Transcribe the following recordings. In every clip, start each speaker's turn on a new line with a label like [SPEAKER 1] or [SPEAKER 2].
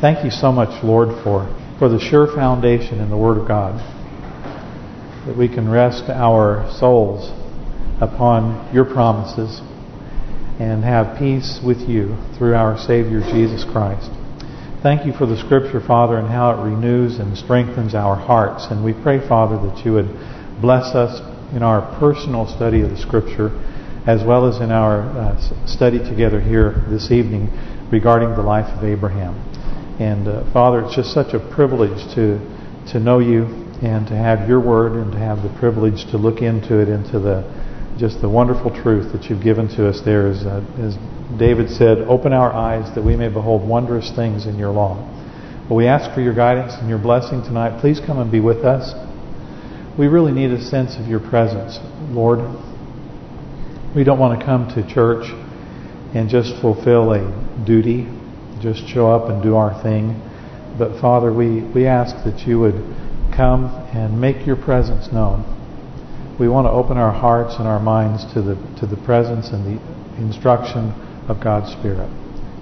[SPEAKER 1] Thank you so much, Lord, for, for the sure foundation in the Word of God, that we can rest our souls upon your promises and have peace with you through our Savior Jesus Christ. Thank you for the Scripture, Father, and how it renews and strengthens our hearts. And we pray, Father, that you would bless us in our personal study of the Scripture as well as in our uh, study together here this evening regarding the life of Abraham. And uh, Father, it's just such a privilege to to know you and to have your word and to have the privilege to look into it, into the just the wonderful truth that you've given to us there. As, uh, as David said, open our eyes that we may behold wondrous things in your law. But we ask for your guidance and your blessing tonight. Please come and be with us. We really need a sense of your presence, Lord. We don't want to come to church and just fulfill a duty just show up and do our thing. But Father, we, we ask that you would come and make your presence known. We want to open our hearts and our minds to the to the presence and the instruction of God's Spirit.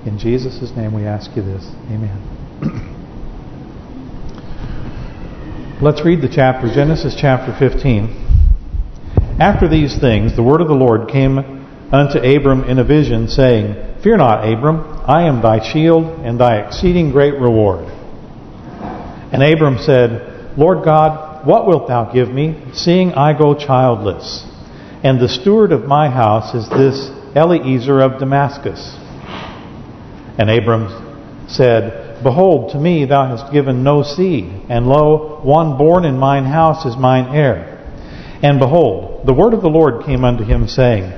[SPEAKER 1] In Jesus' name we ask you this. Amen. Let's read the chapter, Genesis chapter 15. After these things, the word of the Lord came unto Abram in a vision, saying, Fear not, Abram, I am thy shield and thy exceeding great reward. And Abram said, Lord God, what wilt thou give me, seeing I go childless? And the steward of my house is this Eliezer of Damascus. And Abram said, Behold, to me thou hast given no seed, and lo, one born in mine house is mine heir. And behold, the word of the Lord came unto him, saying,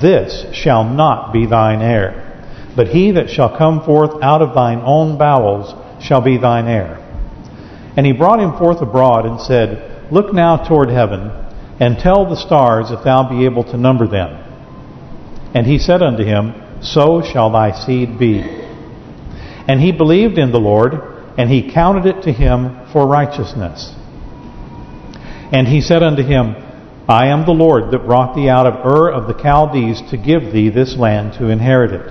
[SPEAKER 1] this shall not be thine heir. But he that shall come forth out of thine own bowels shall be thine heir. And he brought him forth abroad and said, Look now toward heaven, and tell the stars if thou be able to number them. And he said unto him, So shall thy seed be. And he believed in the Lord, and he counted it to him for righteousness. And he said unto him, I am the Lord that brought thee out of Ur of the Chaldees to give thee this land to inherit it.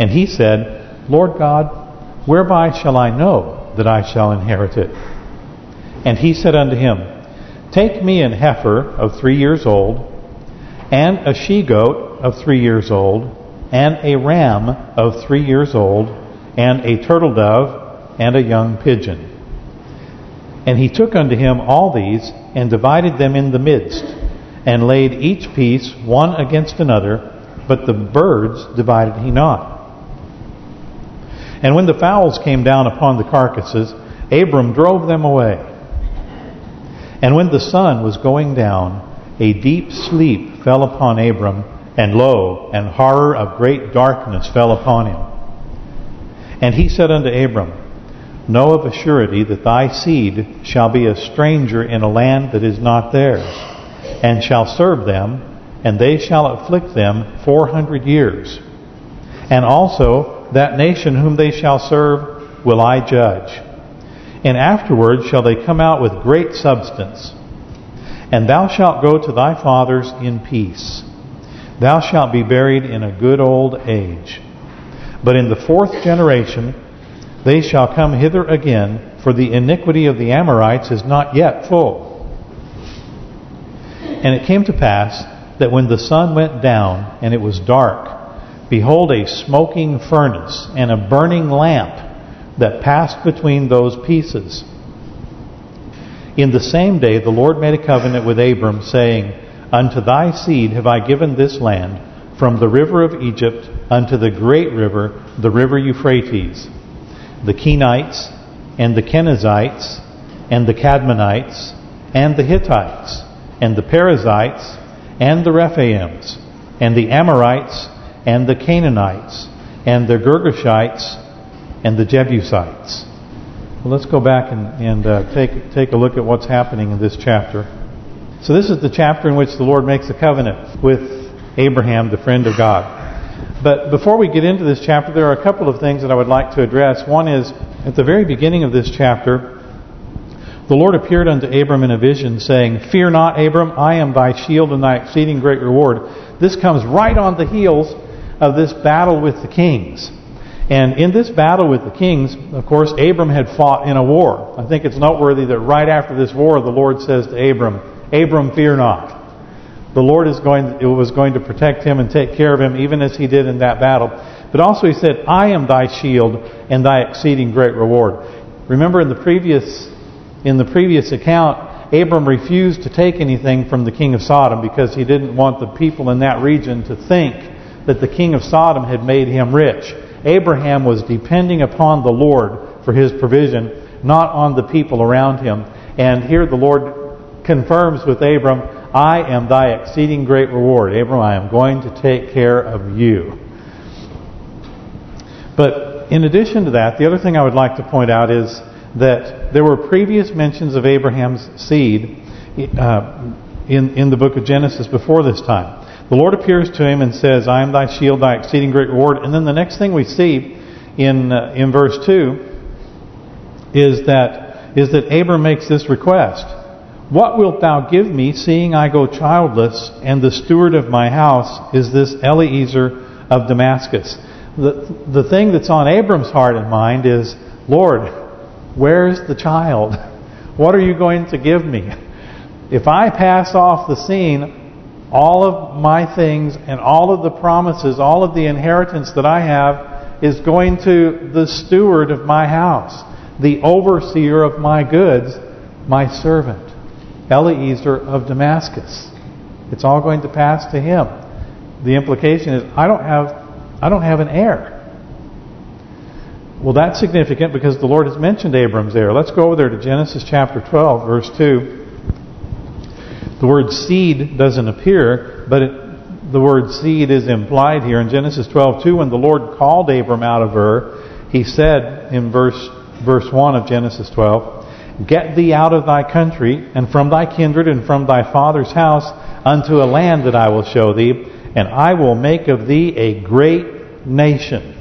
[SPEAKER 1] And he said, Lord God, whereby shall I know that I shall inherit it? And he said unto him, Take me an heifer of three years old, and a she-goat of three years old, and a ram of three years old, and a turtle dove, and a young pigeon. And he took unto him all these, and divided them in the midst, and laid each piece one against another, but the birds divided he not. And when the fowls came down upon the carcasses, Abram drove them away. And when the sun was going down, a deep sleep fell upon Abram, and lo, an horror of great darkness fell upon him. And he said unto Abram, Know of a surety that thy seed shall be a stranger in a land that is not theirs, and shall serve them, and they shall afflict them 400 years. And also that nation whom they shall serve will I judge. And afterward shall they come out with great substance. And thou shalt go to thy fathers in peace. Thou shalt be buried in a good old age. But in the fourth generation they shall come hither again, for the iniquity of the Amorites is not yet full. And it came to pass that when the sun went down and it was dark, behold, a smoking furnace and a burning lamp that passed between those pieces. In the same day the Lord made a covenant with Abram, saying, Unto thy seed have I given this land, from the river of Egypt unto the great river, the river Euphrates the Kenites, and the Kenizzites, and the Cadmonites, and the Hittites, and the Perizzites, and the Rephaims, and the Amorites, and the Canaanites, and the Girgashites, and the Jebusites. Well, let's go back and, and uh, take take a look at what's happening in this chapter. So this is the chapter in which the Lord makes a covenant with Abraham, the friend of God. But before we get into this chapter, there are a couple of things that I would like to address. One is, at the very beginning of this chapter, the Lord appeared unto Abram in a vision, saying, Fear not, Abram, I am thy shield and thy exceeding great reward. This comes right on the heels of this battle with the kings. And in this battle with the kings, of course, Abram had fought in a war. I think it's noteworthy that right after this war, the Lord says to Abram, Abram, fear not the Lord is going was going to protect him and take care of him, even as he did in that battle. But also he said, I am thy shield and thy exceeding great reward. Remember in the previous in the previous account, Abram refused to take anything from the king of Sodom because he didn't want the people in that region to think that the king of Sodom had made him rich. Abraham was depending upon the Lord for his provision, not on the people around him. And here the Lord confirms with Abram I am thy exceeding great reward. Abram, I am going to take care of you. But in addition to that, the other thing I would like to point out is that there were previous mentions of Abraham's seed uh, in, in the book of Genesis before this time. The Lord appears to him and says, I am thy shield, thy exceeding great reward. And then the next thing we see in uh, in verse 2 is that is that Abram makes this request. What wilt thou give me, seeing I go childless, and the steward of my house is this Eliezer of Damascus? The, the thing that's on Abram's heart and mind is, Lord, where's the child? What are you going to give me? If I pass off the scene, all of my things and all of the promises, all of the inheritance that I have is going to the steward of my house, the overseer of my goods, my servant. Eliezer of Damascus. It's all going to pass to him. The implication is I don't have I don't have an heir. Well, that's significant because the Lord has mentioned Abram's heir. Let's go over there to Genesis chapter 12, verse 2. The word seed doesn't appear, but it, the word seed is implied here. In Genesis 12, 2, when the Lord called Abram out of Ur, he said in verse verse 1 of Genesis 12, Get thee out of thy country, and from thy kindred, and from thy father's house, unto a land that I will show thee, and I will make of thee a great nation.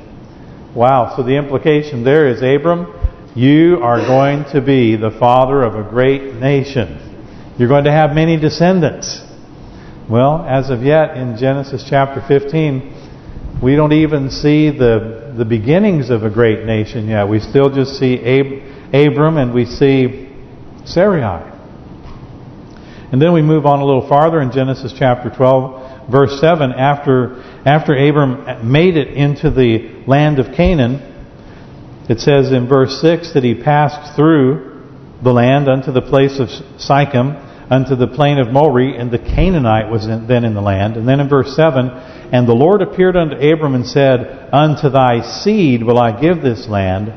[SPEAKER 1] Wow, so the implication there is, Abram, you are going to be the father of a great nation. You're going to have many descendants. Well, as of yet, in Genesis chapter 15, we don't even see the the beginnings of a great nation yet. We still just see Abram. Abram and we see Sarai. And then we move on a little farther in Genesis chapter 12, verse 7. After after Abram made it into the land of Canaan, it says in verse 6 that he passed through the land unto the place of Sichem, unto the plain of Moreh, and the Canaanite was in, then in the land. And then in verse 7, And the Lord appeared unto Abram and said, Unto thy seed will I give this land,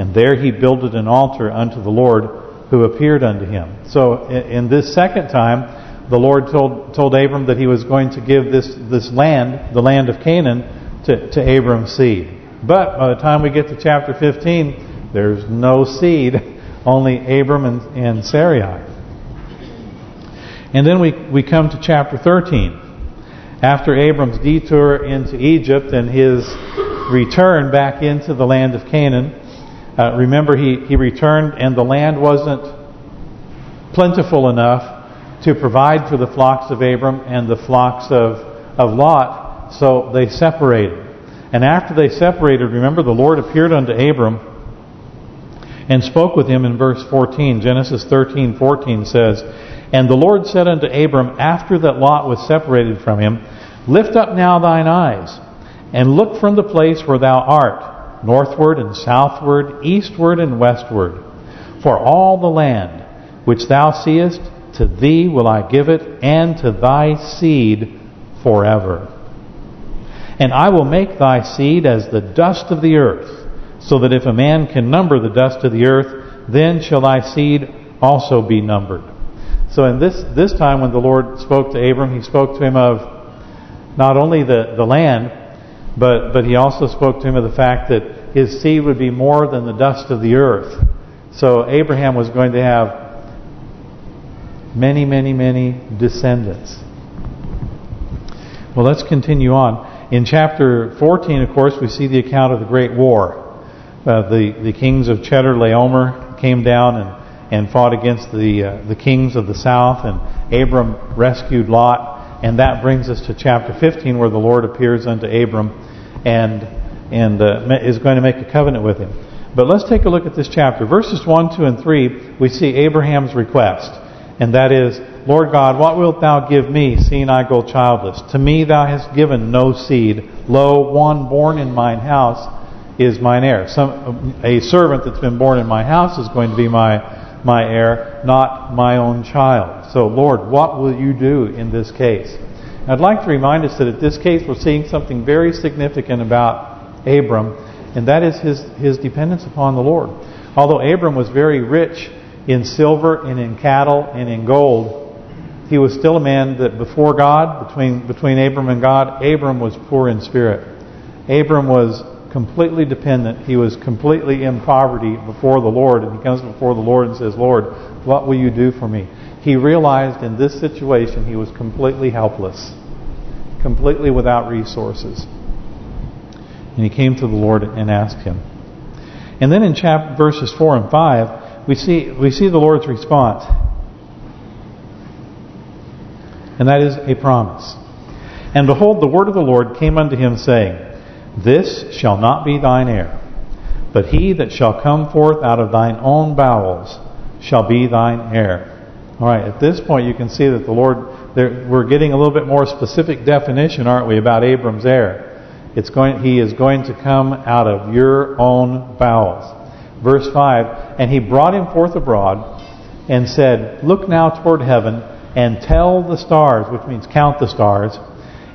[SPEAKER 1] and there he builded an altar unto the Lord who appeared unto him. So in, this second time, the Lord told told Abram that he was going to give this this land, the land of Canaan, to, to Abram's seed. But by the time we get to chapter 15, there's no seed, only Abram and, and Sarai. And then we, we come to chapter 13. After Abram's detour into Egypt and his return back into the land of Canaan, uh, remember, he, he returned and the land wasn't plentiful enough to provide for the flocks of Abram and the flocks of, of Lot, so they separated. And after they separated, remember, the Lord appeared unto Abram and spoke with him in verse 14. Genesis 13, 14 says, And the Lord said unto Abram, after that Lot was separated from him, Lift up now thine eyes, and look from the place where thou art, northward and southward, eastward and westward. For all the land which thou seest, to thee will I give it, and to thy seed forever. And I will make thy seed as the dust of the earth, so that if a man can number the dust of the earth, then shall thy seed also be numbered. So in this this time when the Lord spoke to Abram, he spoke to him of not only the, the land, but but he also spoke to him of the fact that his seed would be more than the dust of the earth. So Abraham was going to have many, many, many descendants. Well, let's continue on. In chapter 14, of course, we see the account of the Great War. Uh, the the kings of Chedorlaomer came down and and fought against the uh, the kings of the south, and Abram rescued Lot and that brings us to chapter 15 where the Lord appears unto Abram and and uh, is going to make a covenant with him. But let's take a look at this chapter. Verses 1, 2, and 3, we see Abraham's request. And that is, Lord God, what wilt thou give me, seeing I go childless? To me thou hast given no seed. Lo, one born in mine house is mine heir. Some A servant that's been born in my house is going to be my my heir, not my own child. So, Lord, what will you do in this case? I'd like to remind us that in this case we're seeing something very significant about Abram, and that is his, his dependence upon the Lord. Although Abram was very rich in silver and in cattle and in gold, he was still a man that before God, between between Abram and God, Abram was poor in spirit. Abram was completely dependent. He was completely in poverty before the Lord. And he comes before the Lord and says, Lord, what will you do for me? He realized in this situation he was completely helpless, completely without resources. And he came to the Lord and asked him. And then in chapter verses 4 and 5, we see we see the Lord's response. And that is a promise. And behold, the word of the Lord came unto him, saying, this shall not be thine heir, but he that shall come forth out of thine own bowels shall be thine heir. All right, at this point you can see that the Lord, there, we're getting a little bit more specific definition, aren't we, about Abram's heir. It's going. He is going to come out of your own bowels. Verse 5, And he brought him forth abroad and said, Look now toward heaven and tell the stars, which means count the stars,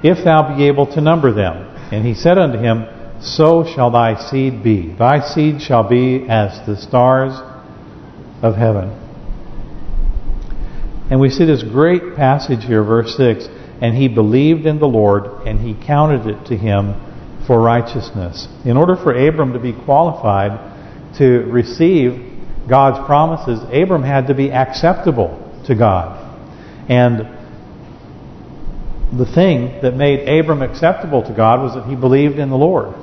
[SPEAKER 1] if thou be able to number them. And he said unto him, So shall thy seed be. Thy seed shall be as the stars of heaven. And we see this great passage here, verse 6. And he believed in the Lord, and he counted it to him for righteousness. In order for Abram to be qualified to receive God's promises, Abram had to be acceptable to God. And the thing that made Abram acceptable to God was that he believed in the Lord.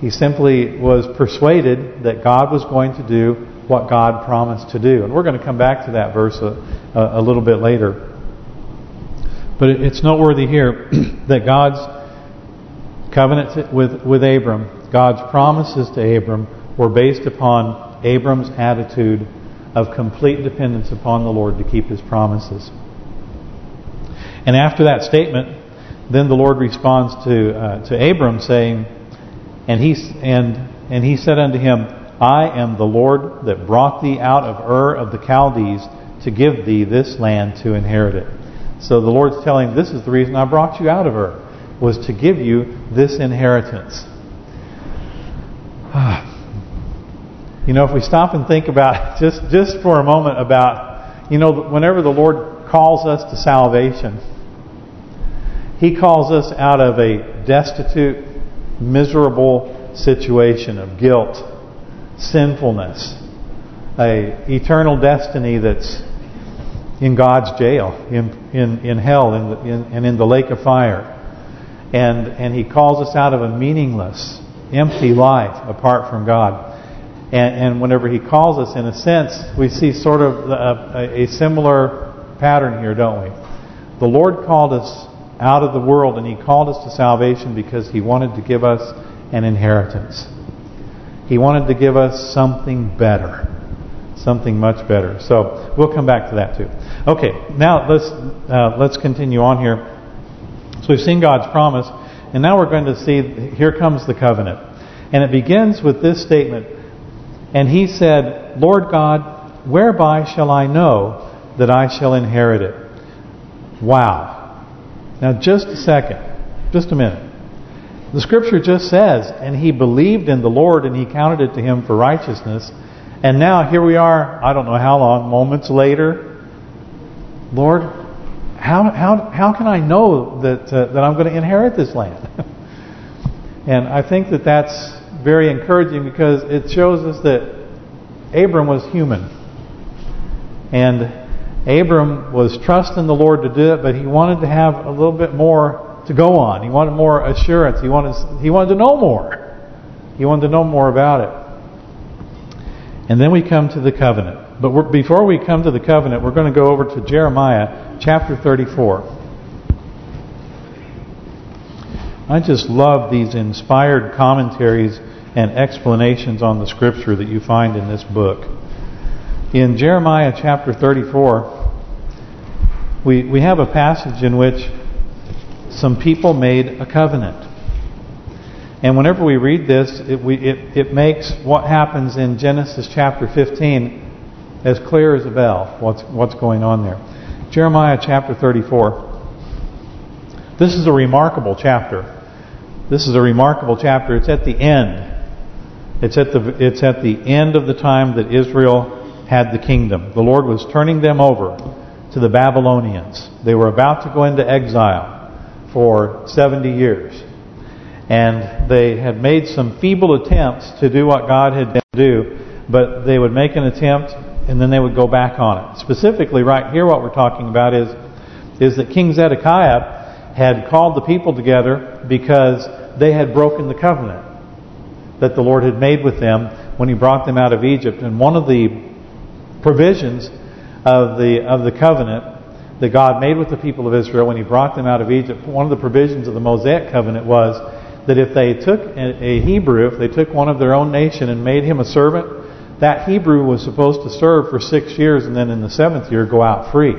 [SPEAKER 1] He simply was persuaded that God was going to do what God promised to do. And we're going to come back to that verse a, a little bit later. But it, it's noteworthy here that God's covenant with, with Abram, God's promises to Abram, were based upon Abram's attitude of complete dependence upon the Lord to keep his promises. And after that statement, then the Lord responds to uh, to Abram saying, and he and and he said unto him, I am the Lord that brought thee out of Ur of the Chaldees to give thee this land to inherit it. So the Lord's telling, this is the reason I brought you out of Ur, was to give you this inheritance. You know, if we stop and think about just just for a moment about, you know, whenever the Lord calls us to salvation. He calls us out of a destitute, miserable situation of guilt, sinfulness, a eternal destiny that's in God's jail, in in in hell, in, the, in and in the lake of fire, and and He calls us out of a meaningless, empty life apart from God. And, and whenever He calls us, in a sense, we see sort of a, a similar pattern here, don't we? The Lord called us out of the world and He called us to salvation because He wanted to give us an inheritance. He wanted to give us something better. Something much better. So we'll come back to that too. Okay, now let's uh, let's continue on here. So we've seen God's promise, and now we're going to see, here comes the covenant. And it begins with this statement. And he said, Lord God, whereby shall I know that I shall inherit it. Wow. Now just a second. Just a minute. The scripture just says, and he believed in the Lord and he counted it to him for righteousness. And now here we are, I don't know how long, moments later. Lord, how how how can I know that uh, that I'm going to inherit this land? and I think that that's very encouraging because it shows us that Abram was human. And Abram was trusting the Lord to do it, but he wanted to have a little bit more to go on. He wanted more assurance. He wanted he wanted to know more. He wanted to know more about it. And then we come to the covenant. But before we come to the covenant, we're going to go over to Jeremiah chapter 34. I just love these inspired commentaries and explanations on the Scripture that you find in this book. In Jeremiah chapter 34, we we have a passage in which some people made a covenant. And whenever we read this, it, we, it, it makes what happens in Genesis chapter 15 as clear as a bell, what's, what's going on there. Jeremiah chapter 34. This is a remarkable chapter. This is a remarkable chapter. It's at the end. It's at the it's at the end of the time that Israel had the kingdom. The Lord was turning them over to the Babylonians. They were about to go into exile for 70 years. And they had made some feeble attempts to do what God had to do, but they would make an attempt and then they would go back on it. Specifically, right here, what we're talking about is, is that King Zedekiah had called the people together because they had broken the covenant that the Lord had made with them when he brought them out of Egypt. And one of the provisions of the of the covenant that God made with the people of Israel when He brought them out of Egypt. One of the provisions of the Mosaic covenant was that if they took a, Hebrew, if they took one of their own nation and made him a servant, that Hebrew was supposed to serve for six years and then in the seventh year go out free.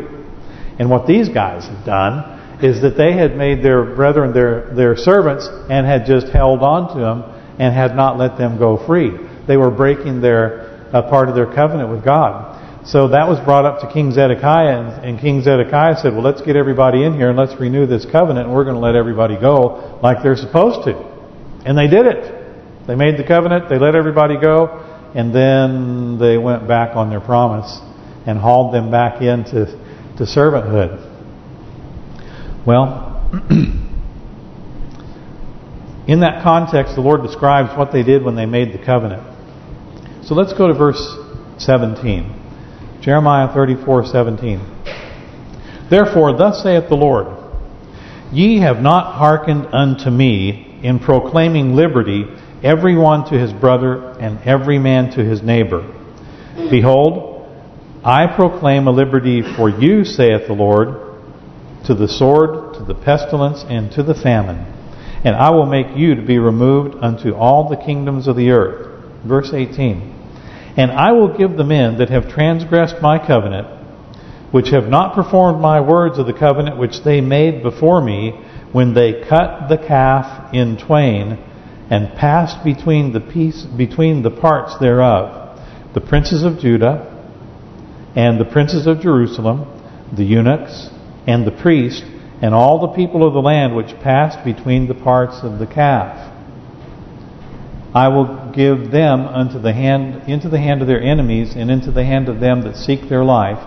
[SPEAKER 1] And what these guys have done is that they had made their brethren their their servants and had just held on to them and had not let them go free. They were breaking their a part of their covenant with God. So that was brought up to King Zedekiah, and, and King Zedekiah said, well, let's get everybody in here and let's renew this covenant, and we're going to let everybody go like they're supposed to. And they did it. They made the covenant, they let everybody go, and then they went back on their promise and hauled them back into to servanthood. Well, in that context, the Lord describes what they did when they made the covenant. So let's go to verse 17. Jeremiah 34:17. Therefore, thus saith the Lord, Ye have not hearkened unto me in proclaiming liberty, every one to his brother, and every man to his neighbor. Behold, I proclaim a liberty for you, saith the Lord, to the sword, to the pestilence, and to the famine. And I will make you to be removed unto all the kingdoms of the earth. Verse 18. And I will give the men that have transgressed my covenant, which have not performed my words of the covenant which they made before me, when they cut the calf in twain, and passed between the piece between the parts thereof, the princes of Judah, and the princes of Jerusalem, the eunuchs, and the priests, and all the people of the land which passed between the parts of the calf. I will give them unto the hand into the hand of their enemies and into the hand of them that seek their life,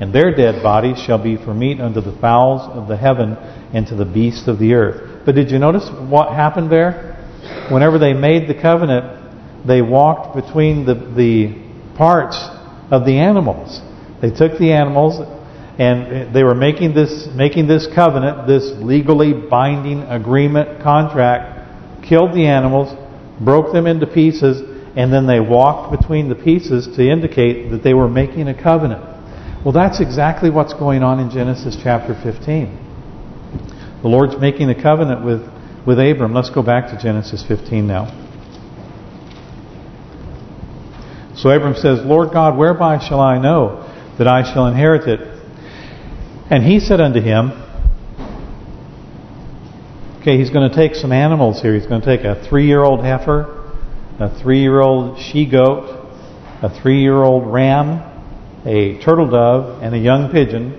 [SPEAKER 1] and their dead bodies shall be for meat unto the fowls of the heaven and to the beasts of the earth. But did you notice what happened there? Whenever they made the covenant, they walked between the the parts of the animals. They took the animals and they were making this making this covenant, this legally binding agreement contract, killed the animals, broke them into pieces, and then they walked between the pieces to indicate that they were making a covenant. Well, that's exactly what's going on in Genesis chapter 15. The Lord's making a covenant with, with Abram. Let's go back to Genesis 15 now. So Abram says, Lord God, whereby shall I know that I shall inherit it? And he said unto him, Okay, he's going to take some animals here. He's going to take a three-year-old heifer, a three-year-old she-goat, a three-year-old ram, a turtle dove, and a young pigeon.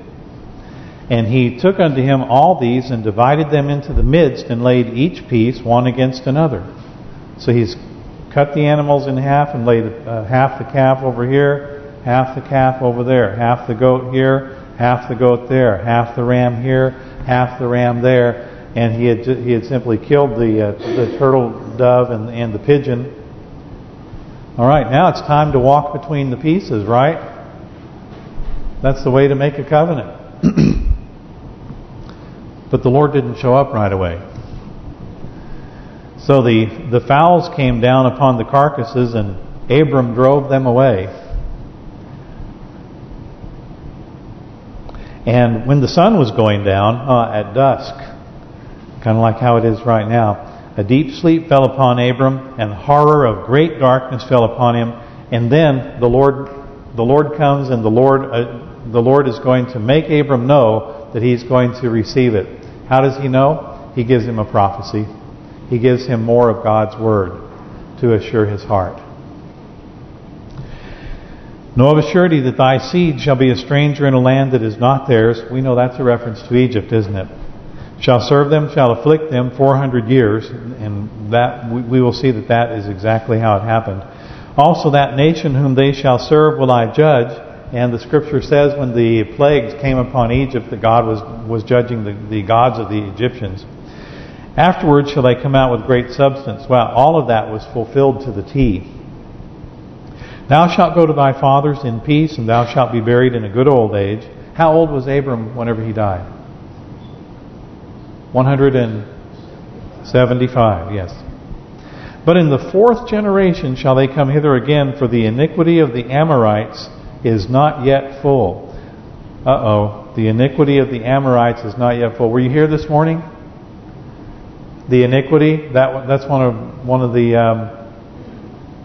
[SPEAKER 1] And he took unto him all these and divided them into the midst and laid each piece one against another. So he's cut the animals in half and laid uh, half the calf over here, half the calf over there, half the goat here, half the goat there, half the ram here, half the ram there and he had he had simply killed the uh, the turtle dove and and the pigeon. All right, now it's time to walk between the pieces, right? That's the way to make a covenant. but the Lord didn't show up right away. So the the fowls came down upon the carcasses and Abram drove them away. And when the sun was going down uh, at dusk, kind of like how it is right now. A deep sleep fell upon Abram, and horror of great darkness fell upon him. And then the Lord, the Lord comes, and the Lord, uh, the Lord is going to make Abram know that he's going to receive it. How does he know? He gives him a prophecy. He gives him more of God's word to assure his heart. Know of a surety that thy seed shall be a stranger in a land that is not theirs. We know that's a reference to Egypt, isn't it? shall serve them, shall afflict them 400 years. And that we will see that that is exactly how it happened. Also that nation whom they shall serve will I judge. And the scripture says when the plagues came upon Egypt that God was, was judging the, the gods of the Egyptians. Afterwards shall they come out with great substance. Well, all of that was fulfilled to the T. Thou shalt go to thy fathers in peace, and thou shalt be buried in a good old age. How old was Abram whenever he died? 175, yes. But in the fourth generation shall they come hither again, for the iniquity of the Amorites is not yet full. Uh-oh, the iniquity of the Amorites is not yet full. Were you here this morning? The iniquity, that that's one of one of the um,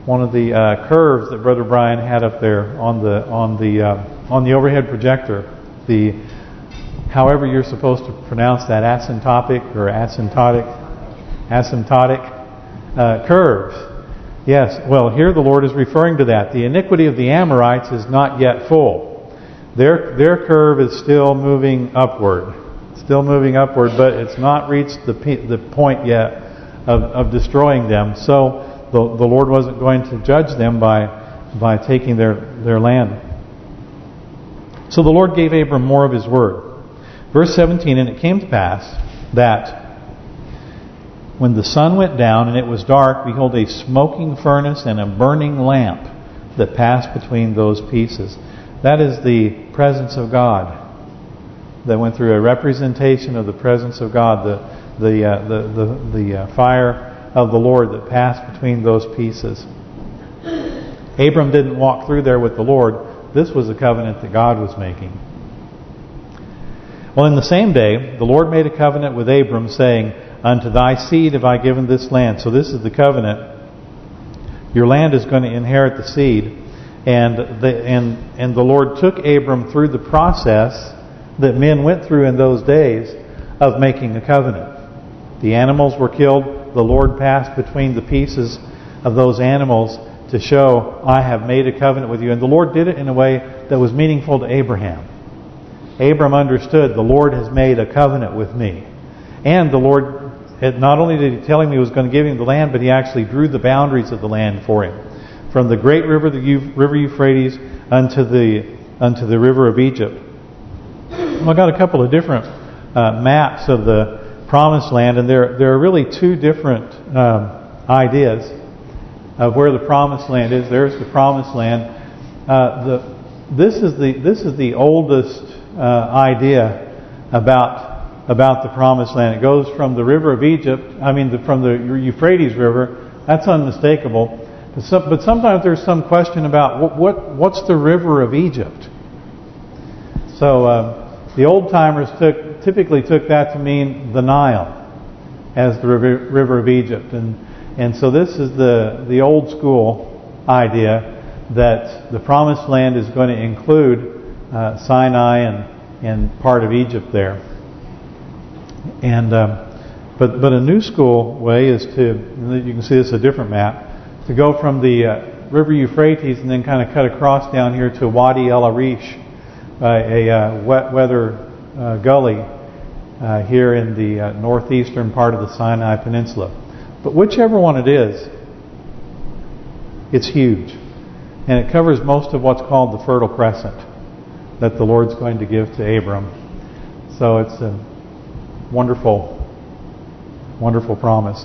[SPEAKER 1] one of the uh, curves that Brother Brian had up there on the on the uh, on the overhead projector. The however you're supposed to pronounce that asymptotic or asymptotic, asymptotic uh, curves. Yes, well, here the Lord is referring to that. The iniquity of the Amorites is not yet full. Their their curve is still moving upward, still moving upward, but it's not reached the the point yet of of destroying them. So the the Lord wasn't going to judge them by by taking their their land. So the Lord gave Abram more of His word. Verse 17, And it came to pass that when the sun went down and it was dark, behold, a smoking furnace and a burning lamp that passed between those pieces. That is the presence of God that went through a representation of the presence of God, the the uh, the the, the uh, fire of the Lord that passed between those pieces. Abram didn't walk through there with the Lord. This was a covenant that God was making. Well, in the same day, the Lord made a covenant with Abram, saying, Unto thy seed have I given this land. So this is the covenant. Your land is going to inherit the seed. And the, and, and the Lord took Abram through the process that men went through in those days of making a covenant. The animals were killed. The Lord passed between the pieces of those animals to show, I have made a covenant with you. And the Lord did it in a way that was meaningful to Abraham. Abram understood the Lord has made a covenant with me. And the Lord, had, not only did he tell him he was going to give him the land, but he actually drew the boundaries of the land for him. From the great river, the river Euphrates, unto the unto the river of Egypt. Well, I got a couple of different uh, maps of the promised land, and there there are really two different um, ideas of where the promised land is. There's the promised land. Uh, the this is the this is the oldest uh, idea about about the Promised Land. It goes from the river of Egypt, I mean, the, from the Euphrates River. That's unmistakable. But, but sometimes there's some question about what, what what's the river of Egypt. So uh, the old timers took typically took that to mean the Nile as the river, river of Egypt, and and so this is the the old school idea that the promised land is going to include uh, Sinai and and part of Egypt there. And um, but but a new school way is to you can see this is a different map to go from the uh, River Euphrates and then kind of cut across down here to Wadi El Arish, uh, a uh, wet weather uh, gully uh, here in the uh, northeastern part of the Sinai Peninsula. But whichever one it is, it's huge. And it covers most of what's called the Fertile Crescent that the Lord's going to give to Abram. So it's a wonderful, wonderful promise.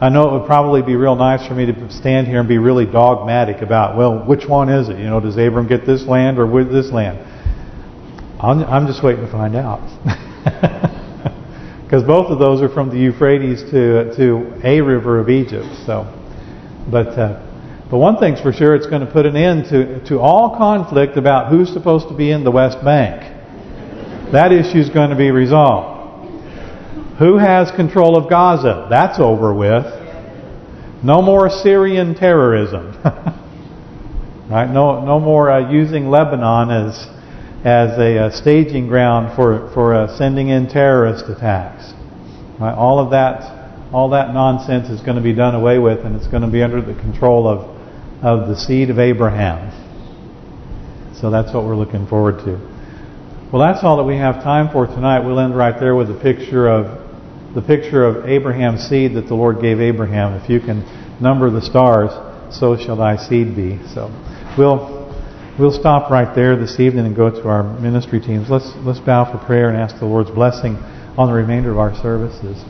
[SPEAKER 1] I know it would probably be real nice for me to stand here and be really dogmatic about, well, which one is it? You know, does Abram get this land or with this land? I'm, I'm just waiting to find out. Because both of those are from the Euphrates to to a river of Egypt. So, but uh, but one thing's for sure, it's going to put an end to, to all conflict about who's supposed to be in the West Bank. That issue's going to be resolved. Who has control of Gaza? That's over with. No more Syrian terrorism. right? No, no more uh, using Lebanon as as a uh, staging ground for for uh, sending in terrorist attacks. Right? All of that, all that nonsense is going to be done away with, and it's going to be under the control of of the seed of Abraham. So that's what we're looking forward to. Well, that's all that we have time for tonight. We'll end right there with the picture of the picture of Abraham's seed that the Lord gave Abraham. If you can number the stars, so shall thy seed be. So we'll we'll stop right there this evening and go to our ministry teams. Let's let's bow for prayer and ask the Lord's blessing on the remainder of our services.